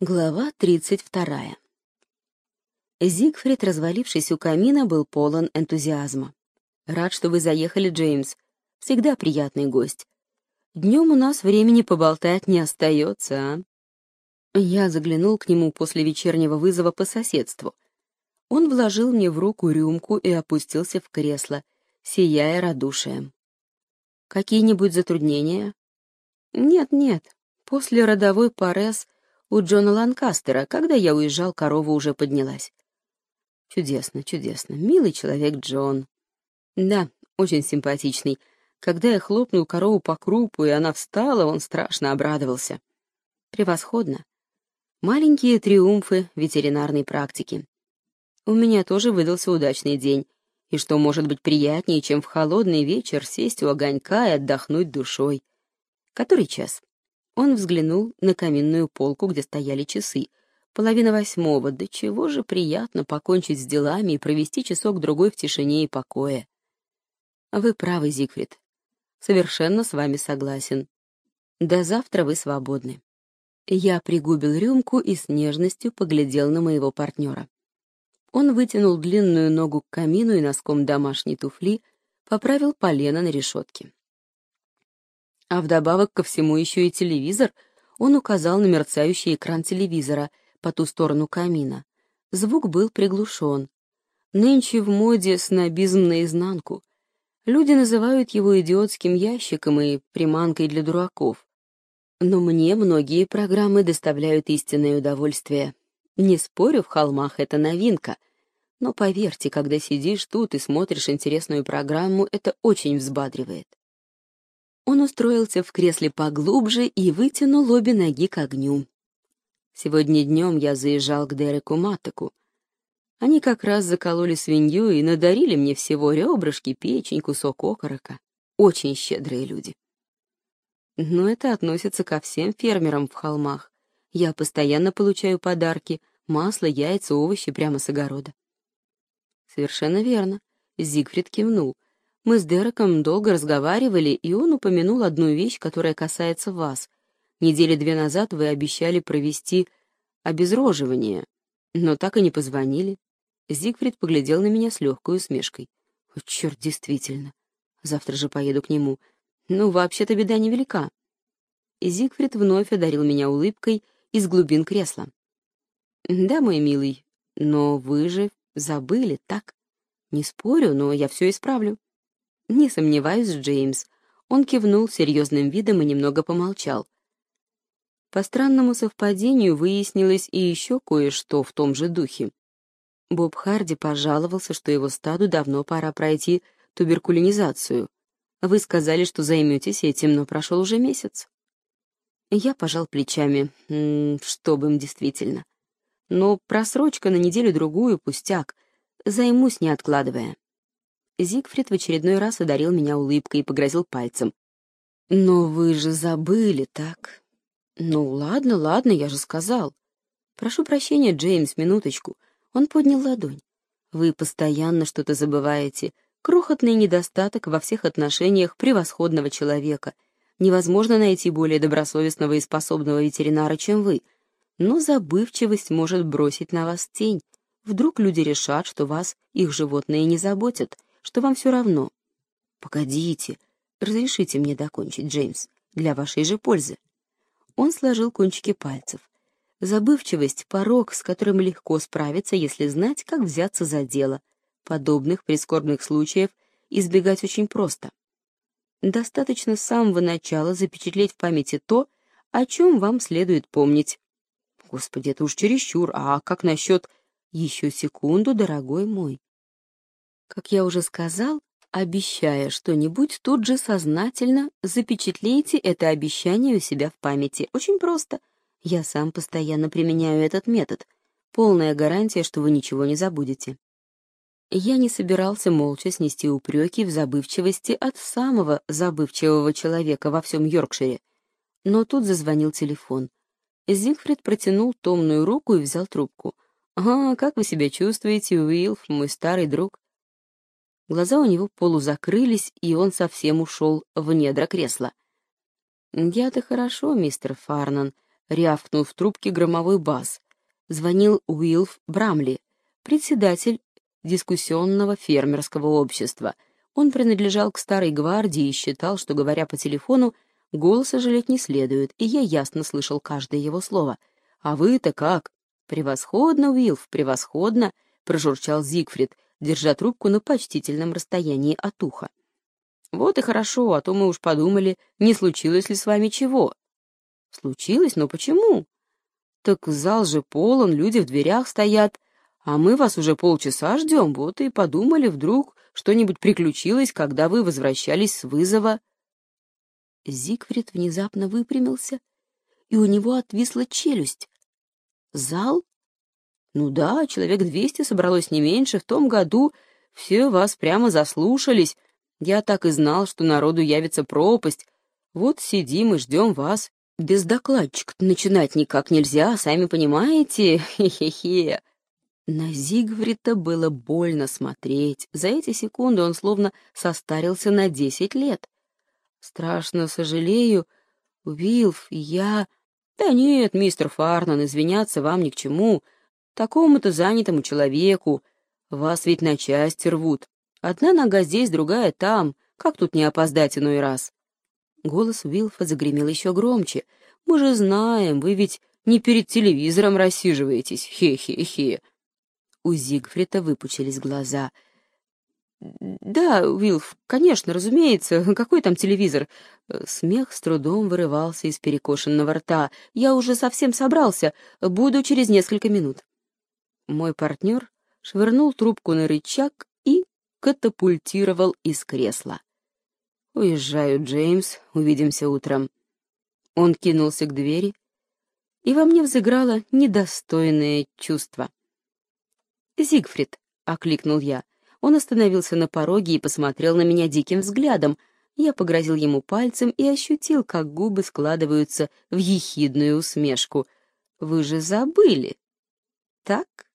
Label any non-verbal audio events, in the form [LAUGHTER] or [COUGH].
Глава тридцать вторая. Зигфрид, развалившись у камина, был полон энтузиазма. «Рад, что вы заехали, Джеймс. Всегда приятный гость. Днем у нас времени поболтать не остается, а?» Я заглянул к нему после вечернего вызова по соседству. Он вложил мне в руку рюмку и опустился в кресло, сияя радушием. «Какие-нибудь затруднения?» «Нет-нет. После родовой парез — у Джона Ланкастера, когда я уезжал, корова уже поднялась. Чудесно, чудесно. Милый человек Джон. Да, очень симпатичный. Когда я хлопнул корову по крупу, и она встала, он страшно обрадовался. Превосходно. Маленькие триумфы ветеринарной практики. У меня тоже выдался удачный день. И что может быть приятнее, чем в холодный вечер сесть у огонька и отдохнуть душой? Который час? Он взглянул на каминную полку, где стояли часы. Половина восьмого. Да чего же приятно покончить с делами и провести часок-другой в тишине и покое. Вы правы, Зигфрид. Совершенно с вами согласен. До завтра вы свободны. Я пригубил рюмку и с нежностью поглядел на моего партнера. Он вытянул длинную ногу к камину и носком домашней туфли поправил полено на решетке. А вдобавок ко всему еще и телевизор. Он указал на мерцающий экран телевизора по ту сторону камина. Звук был приглушен. Нынче в моде снобизм наизнанку. Люди называют его идиотским ящиком и приманкой для дураков. Но мне многие программы доставляют истинное удовольствие. Не спорю, в холмах это новинка. Но поверьте, когда сидишь тут и смотришь интересную программу, это очень взбадривает. Он устроился в кресле поглубже и вытянул обе ноги к огню. Сегодня днем я заезжал к Дереку Матаку. Они как раз закололи свинью и надарили мне всего ребрышки, печень, кусок окорока. Очень щедрые люди. Но это относится ко всем фермерам в холмах. Я постоянно получаю подарки, масло, яйца, овощи прямо с огорода. Совершенно верно. Зигфрид кивнул. Мы с Дереком долго разговаривали, и он упомянул одну вещь, которая касается вас. Недели две назад вы обещали провести обезроживание, но так и не позвонили. Зигфрид поглядел на меня с легкой усмешкой. О, черт, действительно. Завтра же поеду к нему. Ну, вообще-то беда невелика. Зигфрид вновь одарил меня улыбкой из глубин кресла. Да, мой милый, но вы же забыли, так? Не спорю, но я все исправлю. «Не сомневаюсь, Джеймс». Он кивнул серьезным видом и немного помолчал. По странному совпадению выяснилось и еще кое-что в том же духе. Боб Харди пожаловался, что его стаду давно пора пройти туберкулинизацию. Вы сказали, что займетесь этим, но прошел уже месяц. Я пожал плечами. М -м, что бы им действительно. Но просрочка на неделю-другую пустяк. Займусь, не откладывая. Зигфрид в очередной раз одарил меня улыбкой и погрозил пальцем. «Но вы же забыли, так?» «Ну, ладно, ладно, я же сказал». «Прошу прощения, Джеймс, минуточку». Он поднял ладонь. «Вы постоянно что-то забываете. Крохотный недостаток во всех отношениях превосходного человека. Невозможно найти более добросовестного и способного ветеринара, чем вы. Но забывчивость может бросить на вас тень. Вдруг люди решат, что вас их животные не заботят, что вам все равно. Погодите, разрешите мне докончить, Джеймс, для вашей же пользы. Он сложил кончики пальцев. Забывчивость — порог, с которым легко справиться, если знать, как взяться за дело. Подобных прискорбных случаев избегать очень просто. Достаточно с самого начала запечатлеть в памяти то, о чем вам следует помнить. Господи, это уж чересчур, а как насчет... Еще секунду, дорогой мой. Как я уже сказал, обещая что-нибудь, тут же сознательно запечатлейте это обещание у себя в памяти. Очень просто. Я сам постоянно применяю этот метод. Полная гарантия, что вы ничего не забудете. Я не собирался молча снести упреки в забывчивости от самого забывчивого человека во всем Йоркшире. Но тут зазвонил телефон. Зигфрид протянул томную руку и взял трубку. «А, как вы себя чувствуете, Уилф, мой старый друг?» Глаза у него полузакрылись, и он совсем ушел в недра кресла. «Я-то хорошо, мистер Фарнан. — рявкнул в трубке громовой бас. Звонил Уилф Брамли, председатель дискуссионного фермерского общества. Он принадлежал к старой гвардии и считал, что, говоря по телефону, голоса жалеть не следует, и я ясно слышал каждое его слово. «А вы-то как?» «Превосходно, Уилф, превосходно!» — прожурчал Зигфрид, держа трубку на почтительном расстоянии от уха. «Вот и хорошо, а то мы уж подумали, не случилось ли с вами чего». «Случилось? Но почему?» «Так зал же полон, люди в дверях стоят, а мы вас уже полчаса ждем, вот и подумали, вдруг что-нибудь приключилось, когда вы возвращались с вызова». Зигфрид внезапно выпрямился, и у него отвисла челюсть. «Зал?» «Ну да, человек двести собралось не меньше. В том году все вас прямо заслушались. Я так и знал, что народу явится пропасть. Вот сидим и ждем вас. Без докладчика начинать никак нельзя, сами понимаете. Хе-хе-хе». На Зигфрида было больно смотреть. За эти секунды он словно состарился на десять лет. Страшно сожалею, Уилф, я... Да нет, мистер Фарнан, извиняться вам ни к чему. Такому-то занятому человеку. Вас ведь на части рвут. Одна нога здесь, другая там. Как тут не опоздать иной раз? Голос Уилфа загремел еще громче. Мы же знаем, вы ведь не перед телевизором рассиживаетесь. Хе-хе-хе. У Зигфрида выпучились глаза — «Да, Уилф, конечно, разумеется. [LAUGHS] Какой там телевизор?» Смех с трудом вырывался из перекошенного рта. «Я уже совсем собрался. Буду через несколько минут». Мой партнер швырнул трубку на рычаг и катапультировал из кресла. «Уезжаю, Джеймс. Увидимся утром». Он кинулся к двери, и во мне взыграло недостойное чувство. «Зигфрид», — окликнул я, — он остановился на пороге и посмотрел на меня диким взглядом. Я погрозил ему пальцем и ощутил, как губы складываются в ехидную усмешку. «Вы же забыли!» «Так?»